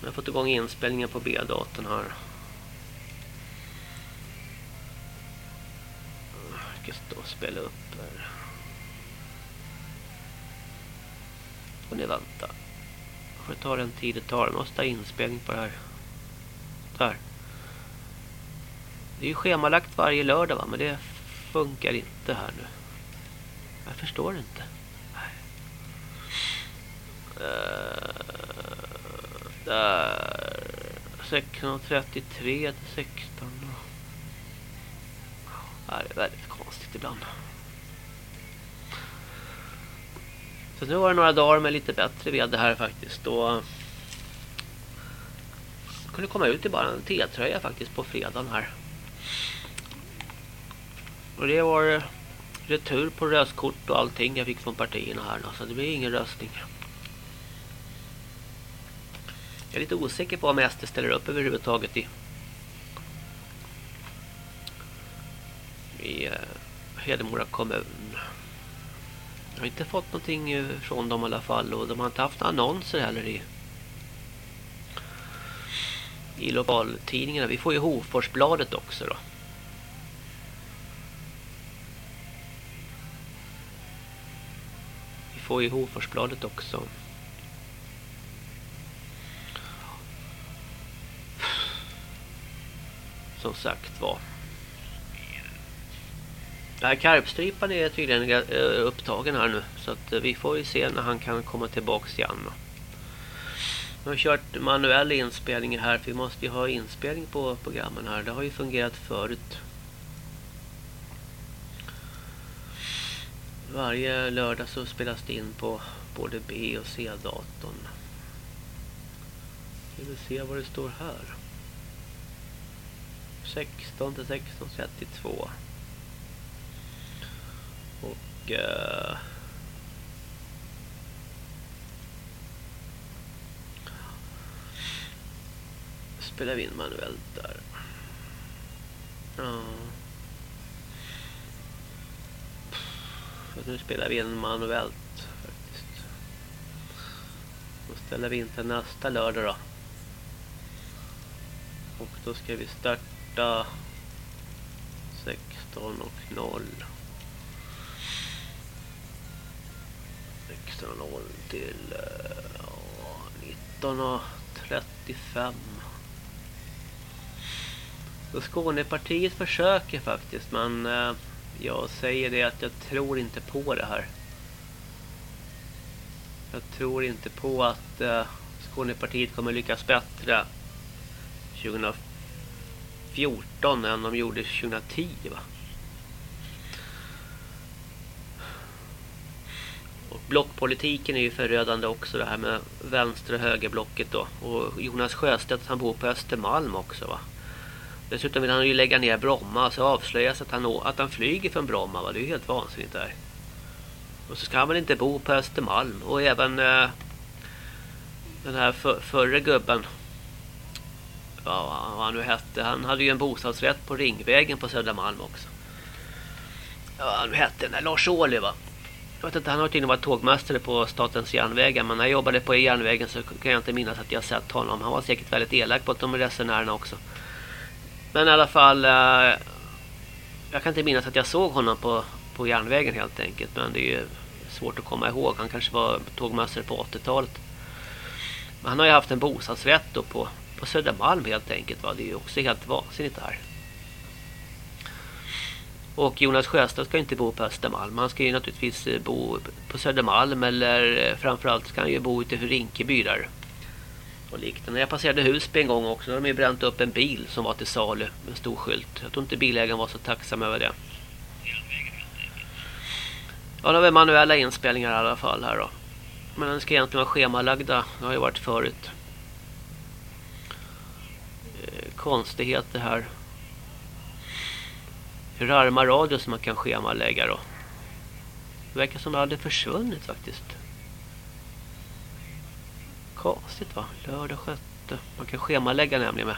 Jag har fått igång inspelningen på B-datorn här. Jag ska stå och spela upp här. Får ni vänta. Får ta den tid det tar. Jag måste ha inspelning på det här. Där. Det är ju schemalagt varje lördag va? Men det funkar inte här nu. Jag förstår inte. Uh, där. 16.33 till 16. Det är väldigt konstigt ibland. Så nu var det några dagar med lite bättre väder här faktiskt. Då kunde komma ut i bara en T-tröja faktiskt på fredagen här. Och det var retur på röstkort och allting jag fick från partierna här. Så det blir ingen röstning. Jag är lite osäker på om SD ställer upp överhuvudtaget i i uh, Hedemora kommun. Jag har inte fått någonting eh, från dem i alla fall och de har inte haft annonser heller i i lokaltidningarna. Vi får ju Hoforsbladet också då. Vi får ju Hoforsbladet också. Som sagt var. Ja, karpstripan är tydligen eh, upptagen här nu. Så att eh, vi får ju se när han kan komma tillbaks igen. Jag har kört manuell inspelning här. För vi måste ju ha inspelning på programmen här. Det har ju fungerat förut. Varje lördag så spelas det in på både B och C-datorn. Ska vi se vad det står här. 16 till 16.32. Och... Uh, spelar vi in manuellt där. Ja. nu spelar vi in manuellt faktiskt. Då ställer vi in till nästa lördag då. Och då ska vi starta 16 och 0. 16 och 0 till eh, uh, 19 och 35. Så Skånepartiet försöker faktiskt men uh, jag säger det att jag tror inte på det här. Jag tror inte på att uh, Skånepartiet kommer lyckas bättre 2014 än de gjorde 2010 va? Och blockpolitiken är ju förödande också det här med vänster- och högerblocket då. Och Jonas Sjöstedt han bor på Östermalm också va. Dessutom vill han ju lägga ner Bromma så avslöjas att han, att han flyger från Bromma va. Det är ju helt vansinnigt där. Och så ska han väl inte bo på Östermalm. Och även eh, den här för, förre gubben. Ja, vad han nu hette. Han hade ju en bostadsrätt på Ringvägen på Södermalm också. Ja, vad han nu hette. Den där Lars Ohly va. Jag vet inte, han har tydligen varit tågmästare på statens järnvägar. Men när jag jobbade på järnvägen så kan jag inte minnas att jag sett honom. Han var säkert väldigt elak på de resenärerna också. Men i alla fall... Eh, jag kan inte minnas att jag såg honom på, på järnvägen helt enkelt. Men det är ju svårt att komma ihåg. Han kanske var tågmästare på 80-talet. Men han har ju haft en bostadsrätt då på, på Södermalm helt enkelt. Va? Det är ju också helt vansinnigt det här. Och Jonas Sjöstedt ska inte bo på Östermalm. Han ska ju naturligtvis eh, bo på Södermalm eller eh, framförallt ska han ju bo ute för Rinkeby där. Och liknande. Jag passerade Husby en gång också. Då har de ju bränt upp en bil som var till salu med en stor skylt. Jag tror inte bilägaren var så tacksam över det. Ja, då har vi manuella inspelningar i alla fall här då. Men den ska egentligen vara schemalagda. Det har ju varit förut. Eh, konstigheter här. Rarma radio som man kan schemalägga då. Det verkar som det hade försvunnit faktiskt. Konstigt va? Lördag sjätte. Man kan schemalägga nämligen med.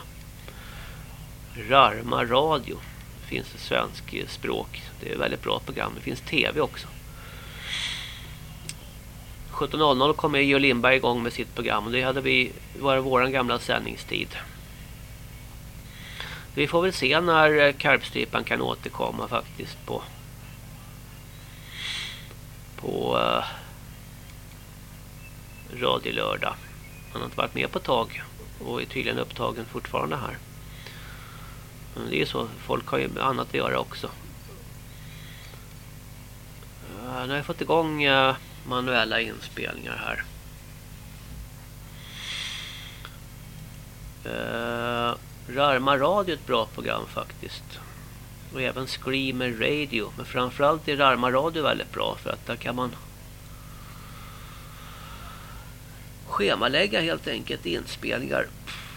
Rarma radio. Det finns ett svensk språk. Det är ett väldigt bra program. Det finns tv också. 17.00 kommer Jo Lindberg igång med sitt program. Det hade vi var vår gamla sändningstid. Vi får väl se när eh, karpstrypan kan återkomma faktiskt på på uh, Radio Lördag. Han har inte varit med på ett tag och är tydligen upptagen fortfarande här. Men det är så, folk har ju annat att göra också. Uh, nu har jag fått igång uh, manuella inspelningar här. Uh, Rarma Radio är ett bra program faktiskt. Och även Screamer Radio. Men framförallt är Rarma Radio väldigt bra för att där kan man schemalägga helt enkelt inspelningar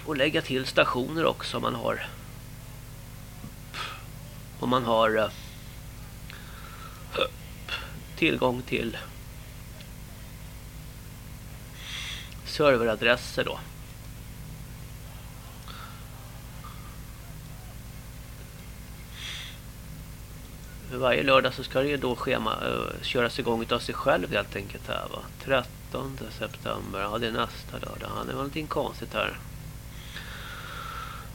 och lägga till stationer också om man har om man har eh, tillgång till serveradresser då. Varje lördag så ska det ju då schema, uh, köras igång av sig själv helt enkelt här va. 13 september, ja det är nästa lördag. Ja, det var någonting konstigt här.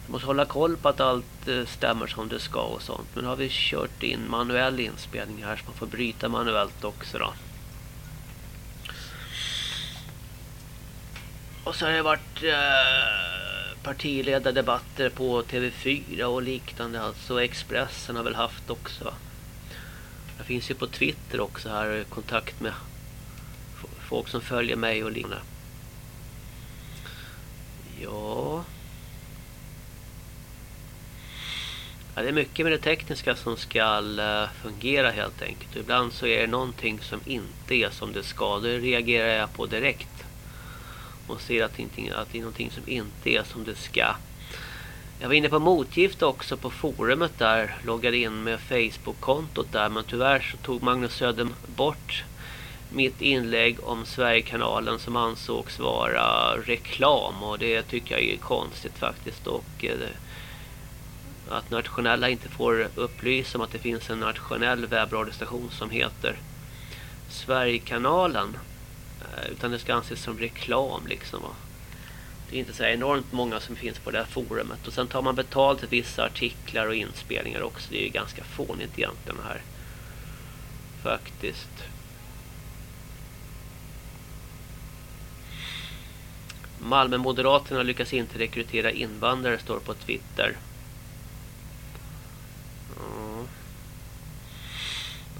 Man måste hålla koll på att allt uh, stämmer som det ska och sånt. Men nu har vi kört in manuell inspelning här så man får bryta manuellt också då. Och så har det varit eh, partiledardebatter på TV4 och liknande. Alltså Expressen har väl haft också. Jag finns ju på Twitter också här kontakt med folk som följer mig och liknande. Ja. ja. Det är mycket med det tekniska som ska eh, fungera helt enkelt. Ibland så är det någonting som inte är som det ska. Det reagerar jag på direkt och ser att, inte, att det är någonting som inte är som det ska. Jag var inne på motgift också på forumet där, loggade in med Facebook-kontot där, men tyvärr så tog Magnus Söder bort mitt inlägg om Sverigekanalen som ansågs vara reklam. Och det tycker jag är konstigt faktiskt. Och eh, att nationella inte får upplysa om att det finns en nationell webbradiostation som heter Sverigekanalen. Eh, utan det ska anses som reklam liksom. Det är inte så enormt många som finns på det här forumet. Och sen tar man betalt för vissa artiklar och inspelningar också. Det är ju ganska fånigt egentligen här. Faktiskt. Malmö Moderaterna lyckas inte rekrytera invandrare står på Twitter.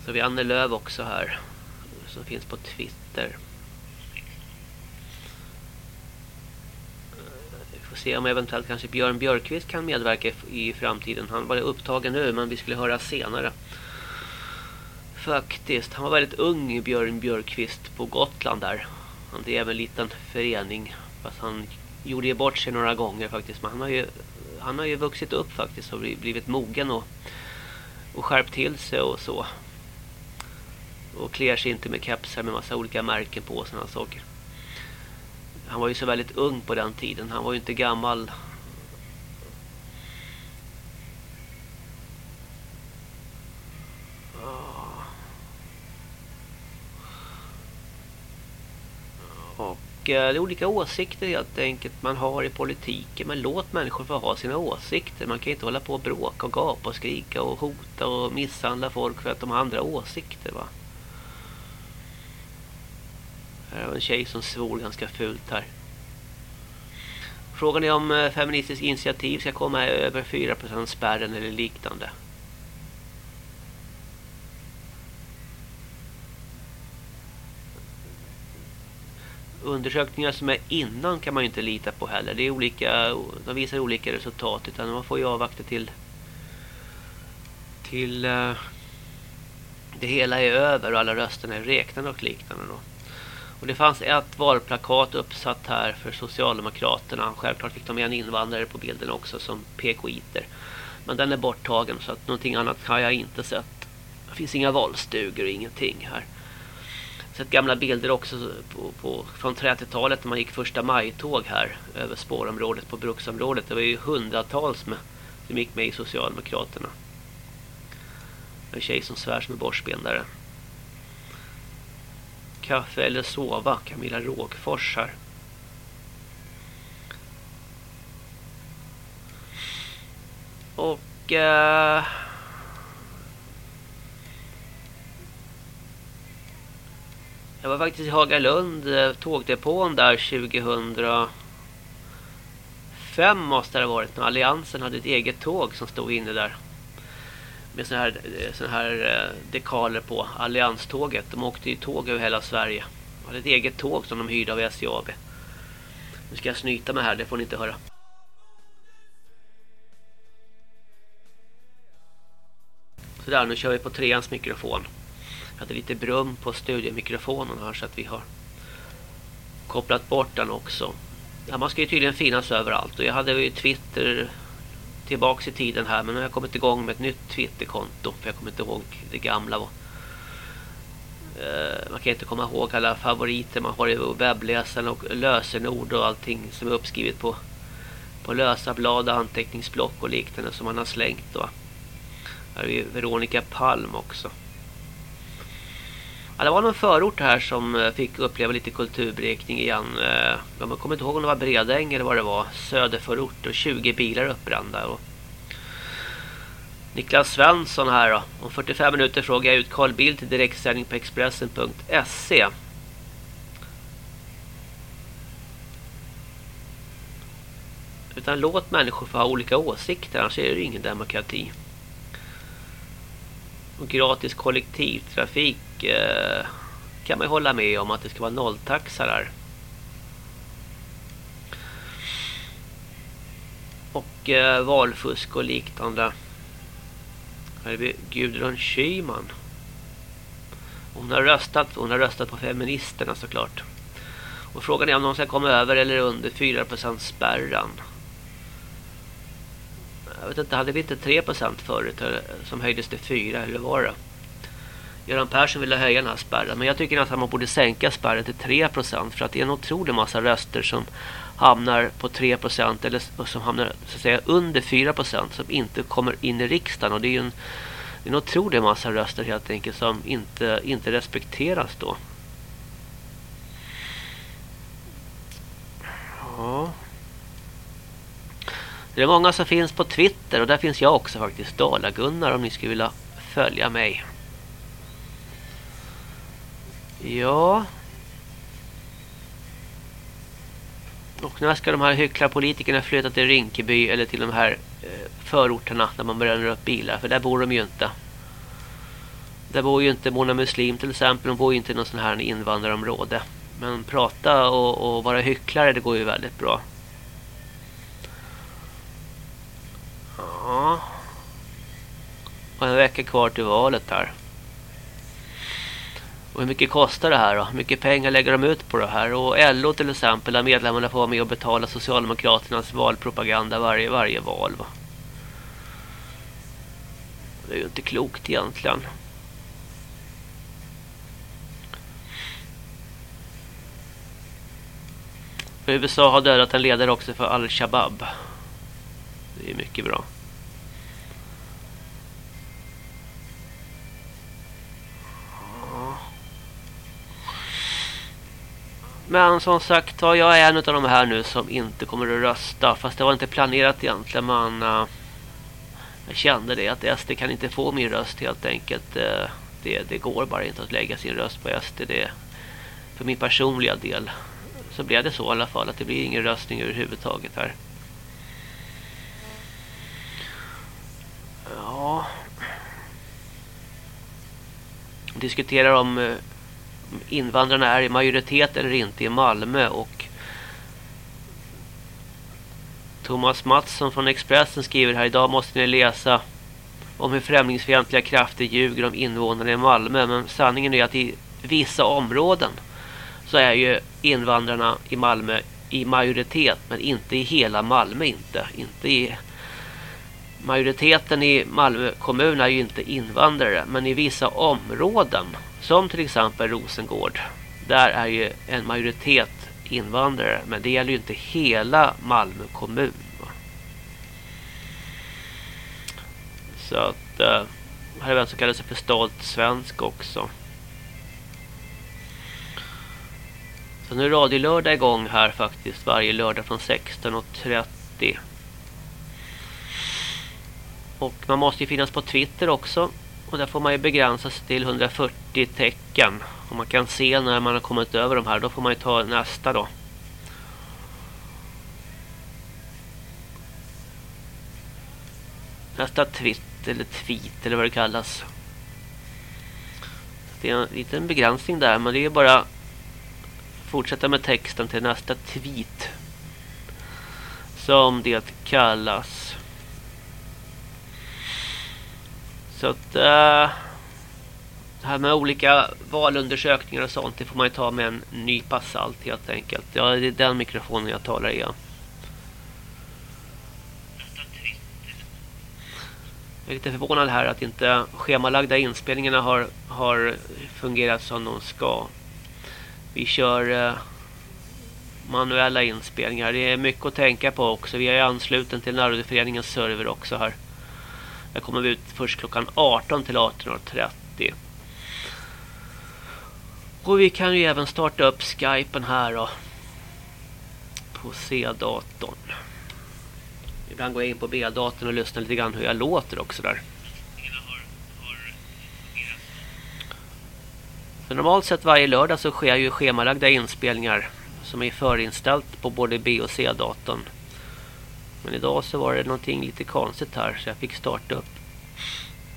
Så har vi Anne Lööf också här. Som finns på Twitter. Se om eventuellt kanske Björn Björkqvist kan medverka i framtiden. Han var upptagen nu men vi skulle höra senare. Faktiskt, han var väldigt ung Björn Björkqvist på Gotland där. Han drev en liten förening fast han gjorde ju bort sig några gånger faktiskt. Men han har ju, han har ju vuxit upp faktiskt och blivit mogen och, och skärpt till sig och så. Och klär sig inte med kepsar med massa olika märken på och sådana saker. Han var ju så väldigt ung på den tiden. Han var ju inte gammal. Ah. Och eh, det är olika åsikter helt enkelt man har i politiken. Men låt människor få ha sina åsikter. Man kan inte hålla på och bråka och gapa och skrika och hota och misshandla folk för att de har andra åsikter va. Eh, här har en tjej som svor ganska fult här. Frågan är om eh, Feministiskt initiativ ska komma över 4% spärren eller liknande. Undersökningar som är innan kan man ju inte lita på heller. Det är olika, de visar olika resultat utan man får ju avvakta till till uh, det hela är över och alla rösterna är räknade och liknande då. Och det fanns ett valplakat uppsatt här för Socialdemokraterna. Självklart fick de med en invandrare på bilden också som PKiter. Men den är borttagen så att någonting annat har jag inte sett. Det finns inga valstugor och ingenting här. Sett gamla bilder också på, på, från 30-talet när man gick första majtåg här över spårområdet på bruksområdet. Det var ju hundratals med, som gick med i Socialdemokraterna. En tjej som svär som är borstbindare kaffe eller sova. Camilla Rågfors här. Och... Eh, jag var faktiskt i Hagalund, eh, tågdepån där 2005 måste det ha varit. När Alliansen hade ett eget tåg som stod inne där. Med såna här, eh, såna här eh, dekaler på Allianståget. De åkte ju tåg över hela Sverige. De hade ett eget tåg som de hyrde av SJAB. Nu ska jag snyta mig här, det får ni inte höra. Sådär, nu kör vi på treans mikrofon. Jag hade lite brum på studiemikrofonen här så att vi har kopplat bort den också. Ja, man ska ju tydligen finnas överallt och jag hade ju Twitter tillbaks i tiden här men nu har jag kommit igång med ett nytt Twitterkonto för jag kommer inte ihåg det gamla. Eh, man kan inte komma ihåg alla favoriter man har i webbläsaren och lösenord och allting som är uppskrivet på på lösa blad, anteckningsblock och liknande som man har slängt då. Här är Veronica Palm också. Ja, det var någon förort här som eh, fick uppleva lite kulturbrekning igen. Eh, jag kommer inte ihåg om det var Bredäng eller vad det var. Söderförort och 20 bilar uppbrända. Och Niklas Svensson här då. Om 45 minuter frågar jag ut Carl Bildt till direktsändning på Expressen.se. Utan låt människor få ha olika åsikter, annars är det ingen demokrati. Och gratis kollektivtrafik eh, kan man hålla med om att det ska vara nolltaxa där. Och eh, valfusk och liknande. Här är vi Gudrun Schyman. Hon har röstat, hon har röstat på feministerna såklart. Och frågan är om de ska komma över eller under 4% spärren jag vet inte, hade vi inte 3% förut eh, som höjdes till 4 eller var det? Göran Persson ville höja den här spärren. Men jag tycker att man borde sänka spärren till 3% för att det är en otrolig massa röster som hamnar på 3% eller som hamnar så att säga under 4% som inte kommer in i riksdagen och det är ju en, en otrolig massa röster helt enkelt som inte, inte respekteras då. Ja, det är många som finns på Twitter och där finns jag också faktiskt. Dalagunnar om ni skulle vilja följa mig. Ja. Och när ska de här hycklarpolitikerna flytta till Rinkeby eller till de här eh, förorterna där man bränner upp bilar? För där bor de ju inte. Där bor ju inte Mona Muslim till exempel. De bor ju inte i någon sån här invandrarområde. Men prata och, och vara hycklare det går ju väldigt bra. Ja veckor kvar till valet här. Och hur mycket kostar det här då? Hur mycket pengar lägger de ut på det här? Och LO till exempel, där medlemmarna får vara med och betala Socialdemokraternas valpropaganda varje, varje val. Va? Det är ju inte klokt egentligen. USA har dödat en ledare också för Al-Shabaab. Det är mycket bra. Men som sagt var, jag är en av de här nu som inte kommer att rösta. Fast det var inte planerat egentligen. Men uh, jag kände det att SD kan inte få min röst helt enkelt. Uh, det, det går bara inte att lägga sin röst på SD. Det, för min personliga del så blev det så i alla fall. Att det blir ingen röstning överhuvudtaget här. Ja. Diskuterar om eh, invandrarna är i majoritet eller inte i Malmö och Thomas Mattsson från Expressen skriver här idag måste ni läsa om hur främlingsfientliga krafter ljuger om invånarna i Malmö men sanningen är att i vissa områden så är ju invandrarna i Malmö i majoritet men inte i hela Malmö inte inte i majoriteten i Malmö kommun är ju inte invandrare men i vissa områden som till exempel Rosengård. Där är ju en majoritet invandrare. Men det gäller ju inte hela Malmö kommun. Så att eh, här är vem som kallar sig för stolt svensk också. Så nu är radiolördag igång här faktiskt varje lördag från 16.30. Och man måste ju finnas på Twitter också. Och där får man ju begränsa sig till 140 tecken. Och man kan se när man har kommit över de här. Då får man ju ta nästa då. Nästa tweet eller tweet eller vad det kallas. Det är en liten begränsning där. Men det är bara fortsätta med texten till nästa tweet. Som det kallas. Så att uh, det här med olika valundersökningar och sånt det får man ju ta med en nypa salt helt enkelt. Ja, det är den mikrofonen jag talar i. Jag är lite förvånad här att inte schemalagda inspelningarna har, har fungerat som de ska. Vi kör eh, manuella inspelningar. Det är mycket att tänka på också. Vi är ansluten till Närrådeföreningens server också här. Jag kommer ut först klockan 18 till 18.30. Och vi kan ju även starta upp Skypen här då. På C-datorn. Ibland går jag in på B-datorn och lyssnar lite grann hur jag låter också där. För normalt sett varje lördag så sker ju schemalagda inspelningar som är förinställt på både B- och C-datorn. Men idag så var det någonting lite konstigt här så jag fick starta upp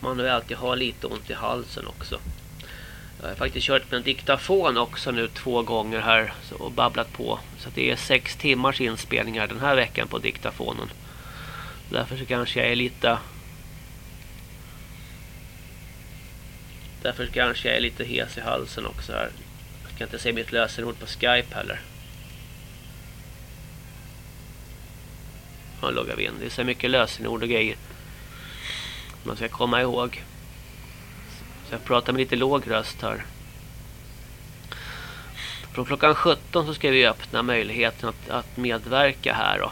manuellt. Jag har lite ont i halsen också. Jag har faktiskt kört med en diktafon också nu två gånger här och babblat på. Så det är sex timmars inspelningar den här veckan på diktafonen. Därför så kanske jag är lite... Därför kanske jag är lite hes i halsen också här. Jag kan inte se mitt lösenord på Skype heller. Man loggar in. Det är så mycket lösenord och grejer. Man ska komma ihåg. Så jag pratar med lite låg röst här. Från klockan 17 så ska vi öppna möjligheten att, att medverka här då.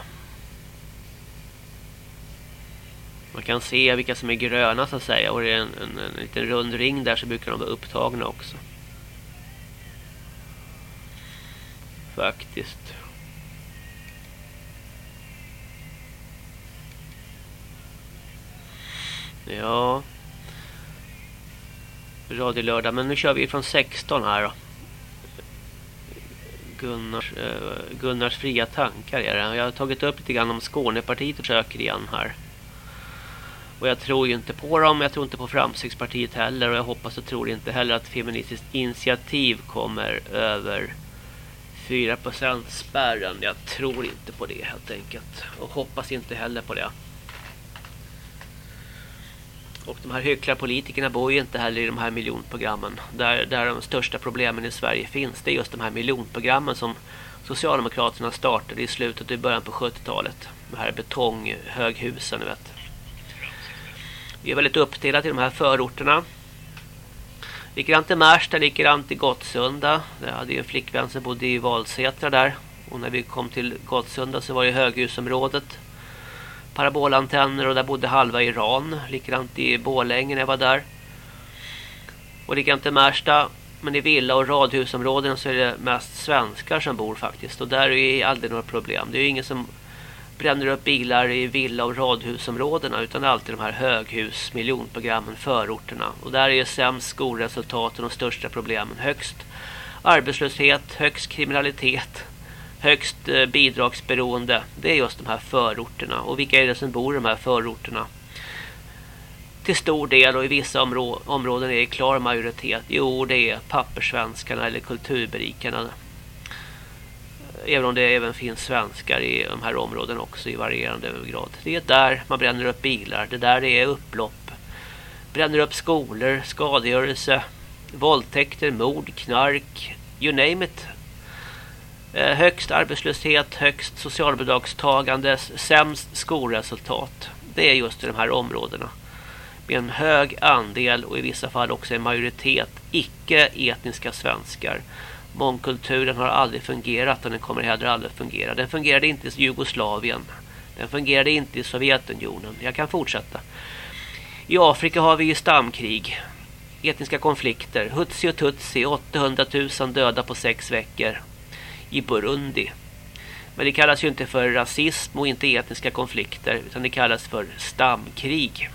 Man kan se vilka som är gröna så att säga. Och det är en, en, en liten rund ring där så brukar de vara upptagna också. Faktiskt. Ja. Radio lördag. Men nu kör vi från 16 här då. Gunnars, eh, Gunnars fria tankar är det. Jag har tagit upp lite grann om Skånepartiet och försöker igen här. Och jag tror ju inte på dem. Jag tror inte på Framstegspartiet heller. Och jag hoppas och tror inte heller att Feministiskt initiativ kommer över 4% spärren. Jag tror inte på det helt enkelt. Och hoppas inte heller på det. Och de här hycklarpolitikerna bor ju inte heller i de här miljonprogrammen. Där, där de största problemen i Sverige finns. Det är just de här miljonprogrammen som Socialdemokraterna startade i slutet och i början på 70-talet. De här betonghöghusen, vet. Vi är väldigt uppdelade i de här förorterna. Likadant i Märsta, likadant i Gottsunda. Jag hade ju en flickvän som bodde i Valsätra där. Och när vi kom till Gottsunda så var det höghusområdet parabolantenner och där bodde halva Iran. Likadant i Bålänge när jag var där. Och likadant i Märsta. Men i villa- och radhusområden så är det mest svenskar som bor faktiskt. Och där är det aldrig några problem. Det är ju ingen som bränner upp bilar i villa- och radhusområdena utan alltid de här höghus, miljonprogrammen, förorterna. Och där är ju sämst skolresultaten och största problemen. Högst arbetslöshet, högst kriminalitet, högst eh, bidragsberoende det är just de här förorterna. Och vilka är det som bor i de här förorterna? Till stor del och i vissa områ områden är det klar majoritet. Jo, det är pappersvenskarna eller kulturberikarna. Även om det även finns svenskar i de här områdena också i varierande grad. Det är där man bränner upp bilar. Det där är upplopp. Bränner upp skolor, skadegörelse, våldtäkter, mord, knark, you name it. Eh, högst arbetslöshet, högst socialbidragstagande, sämst skolresultat. Det är just i de här områdena. Med en hög andel och i vissa fall också en majoritet icke-etniska svenskar. Mångkulturen har aldrig fungerat och den kommer heller aldrig fungera. Den fungerade inte i Jugoslavien. Den fungerade inte i Sovjetunionen. Jag kan fortsätta. I Afrika har vi stamkrig. Etniska konflikter. Hutsi och Tutsi. 800 000 döda på sex veckor i Burundi. Men det kallas ju inte för rasism och inte etniska konflikter utan det kallas för stamkrig.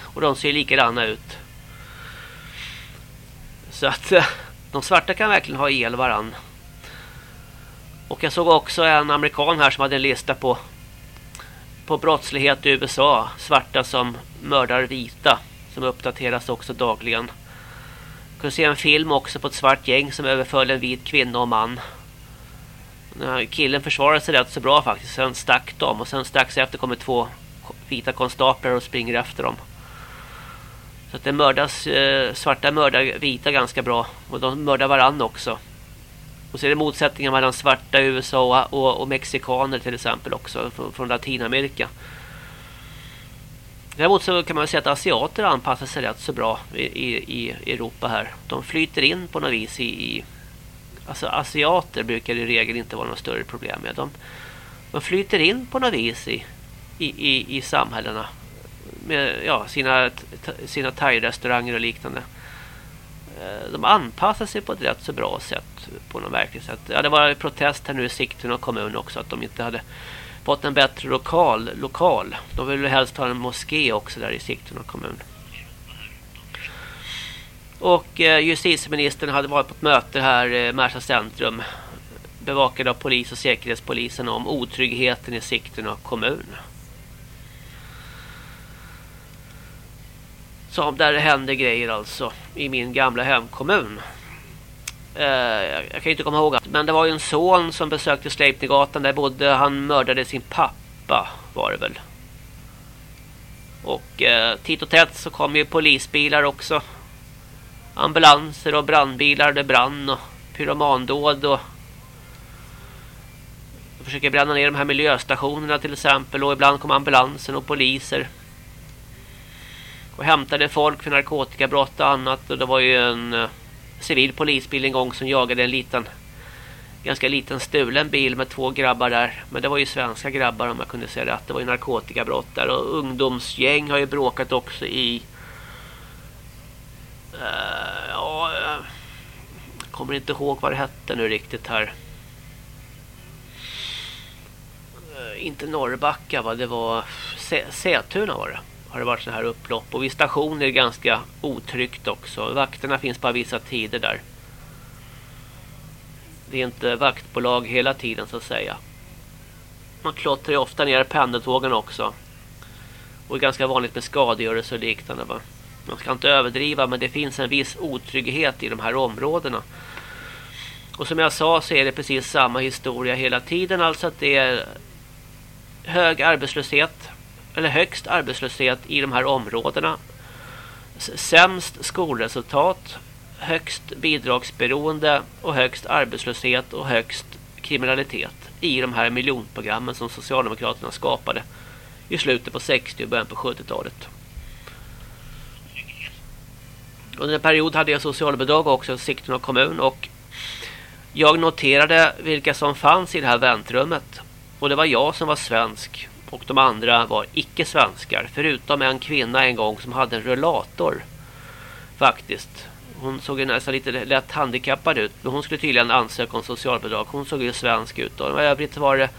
Och de ser likadana ut. Så att eh, de svarta kan verkligen ha el varann. Och jag såg också en amerikan här som hade en lista på på brottslighet i USA. Svarta som mördar vita. Som uppdateras också dagligen. Kunde se en film också på ett svart gäng som överföll en vit kvinna och man. Killen försvarade sig rätt så bra faktiskt. Sen stack de och sen strax efter kommer två vita konstaplar och springer efter dem. Så att det mördas, eh, svarta mördar vita ganska bra. Och de mördar varandra också. Och så är det motsättningar mellan svarta i USA och, och mexikaner till exempel också. Från, från Latinamerika. Däremot så kan man säga att asiater anpassar sig rätt så bra i, i, i Europa här. De flyter in på något vis i, i alltså asiater brukar i regel inte vara något större problem med. De, de flyter in på något vis i, i, i, i samhällena med ja, sina, sina thai-restauranger och liknande. Eh, de anpassar sig på ett rätt så bra sätt på något verkligt sätt. Ja, det var protest här nu i Sigtuna kommun också att de inte hade fått en bättre lokal. lokal. De ville helst ha en moské också där i Sigtuna kommun. Och eh, justitieministern hade varit på ett möte här i eh, Märsta centrum bevakad av polis och säkerhetspolisen om otryggheten i Sigtuna kommun. Som där det händer grejer alltså i min gamla hemkommun. Eh, jag kan inte komma ihåg att, men det var ju en son som besökte Sleipnergatan där bodde han mördade sin pappa var det väl. Och eh, titt och tätt så kom ju polisbilar också. Ambulanser och brandbilar. Det brann och pyromandåd och försöker bränna ner de här miljöstationerna till exempel. Och ibland kom ambulansen och poliser och hämtade folk för narkotikabrott och annat. Och det var ju en eh, civil polisbil en gång som jagade en liten ganska liten stulen bil med två grabbar där. Men det var ju svenska grabbar om jag kunde säga rätt det var ju narkotikabrott där. Och ungdomsgäng har ju bråkat också i uh, ja jag kommer inte ihåg vad det hette nu riktigt här. Uh, inte Norrbacka va? Det var Sätuna var det har det varit så här upplopp. Och vid stationer är det ganska otryggt också. Vakterna finns bara vissa tider där. Det är inte vaktbolag hela tiden så att säga. Man klottrar ju ofta ner pendeltågen också. Och det är ganska vanligt med skadegörelse och liknande va. Man ska inte överdriva men det finns en viss otrygghet i de här områdena. Och som jag sa så är det precis samma historia hela tiden. Alltså att det är hög arbetslöshet eller högst arbetslöshet i de här områdena. Sämst skolresultat, högst bidragsberoende och högst arbetslöshet och högst kriminalitet i de här miljonprogrammen som Socialdemokraterna skapade i slutet på 60- och början på 70-talet. Under en period hade jag socialbidrag också i Sigtuna kommun och jag noterade vilka som fanns i det här väntrummet. Och det var jag som var svensk och de andra var icke-svenskar. Förutom en kvinna en gång som hade en rullator. Faktiskt. Hon såg nästan lite lätt handikappad ut. Men hon skulle tydligen ansöka om socialbidrag. Hon såg ju svensk ut. Och i övrigt var det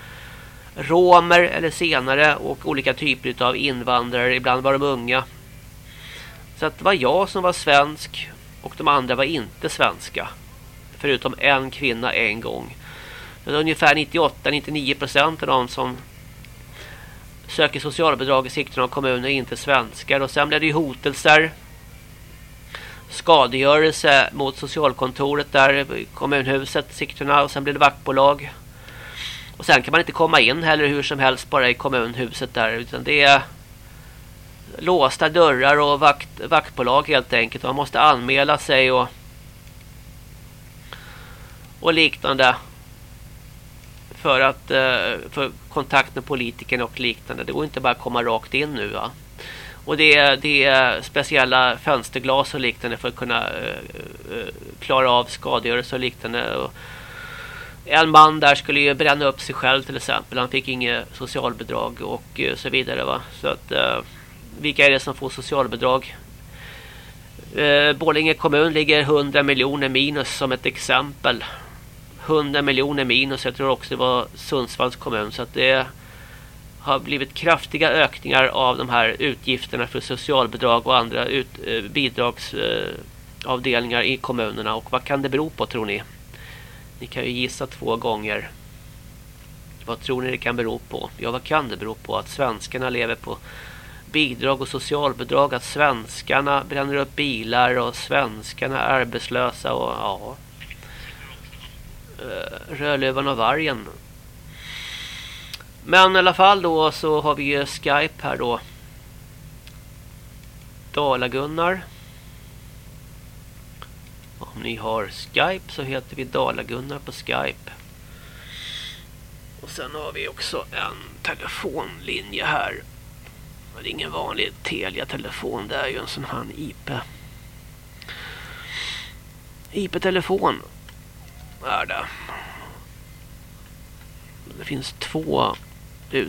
romer eller senare. Och olika typer av invandrare. Ibland var de unga. Så att det var jag som var svensk. Och de andra var inte svenska. Förutom en kvinna en gång. Det var ungefär 98-99% av de som söker socialbidrag i Sigtuna kommun är inte svenskar. Och sen blev det ju hotelser. Skadegörelse mot socialkontoret där kommunhuset Sigtuna och sen blev det vaktbolag. Och sen kan man inte komma in heller hur som helst bara i kommunhuset där utan det är låsta dörrar och vakt, vaktbolag helt enkelt. Man måste anmäla sig och och liknande för att eh, för kontakt med politikerna och liknande. Det går inte bara att komma rakt in nu va. Och det är, det är speciella fönsterglas och liknande för att kunna eh, eh, klara av skadegörelse och liknande. Och en man där skulle ju bränna upp sig själv till exempel. Han fick inget socialbidrag och eh, så vidare va. Så att vilka är det som får socialbidrag? Eh, Borlänge kommun ligger 100 miljoner minus som ett exempel. 100 miljoner minus. Jag tror också det var Sundsvalls kommun. Så att det har blivit kraftiga ökningar av de här utgifterna för socialbidrag och andra ut, eh, bidragsavdelningar eh, i kommunerna. Och vad kan det bero på tror ni? Ni kan ju gissa två gånger. Vad tror ni det kan bero på? Ja, vad kan det bero på? Att svenskarna lever på bidrag och socialbidrag. Att svenskarna bränner upp bilar och svenskarna är arbetslösa och ja. Eh, Rödluvan och vargen. Men i alla fall då så har vi ju Skype här då. Dala-Gunnar. Om ni har Skype så heter vi Dala-Gunnar på Skype. Och sen har vi också en telefonlinje här. Det är ingen vanlig Telia-telefon, det är ju en sån här IP. IP-telefon är det. Det finns två ut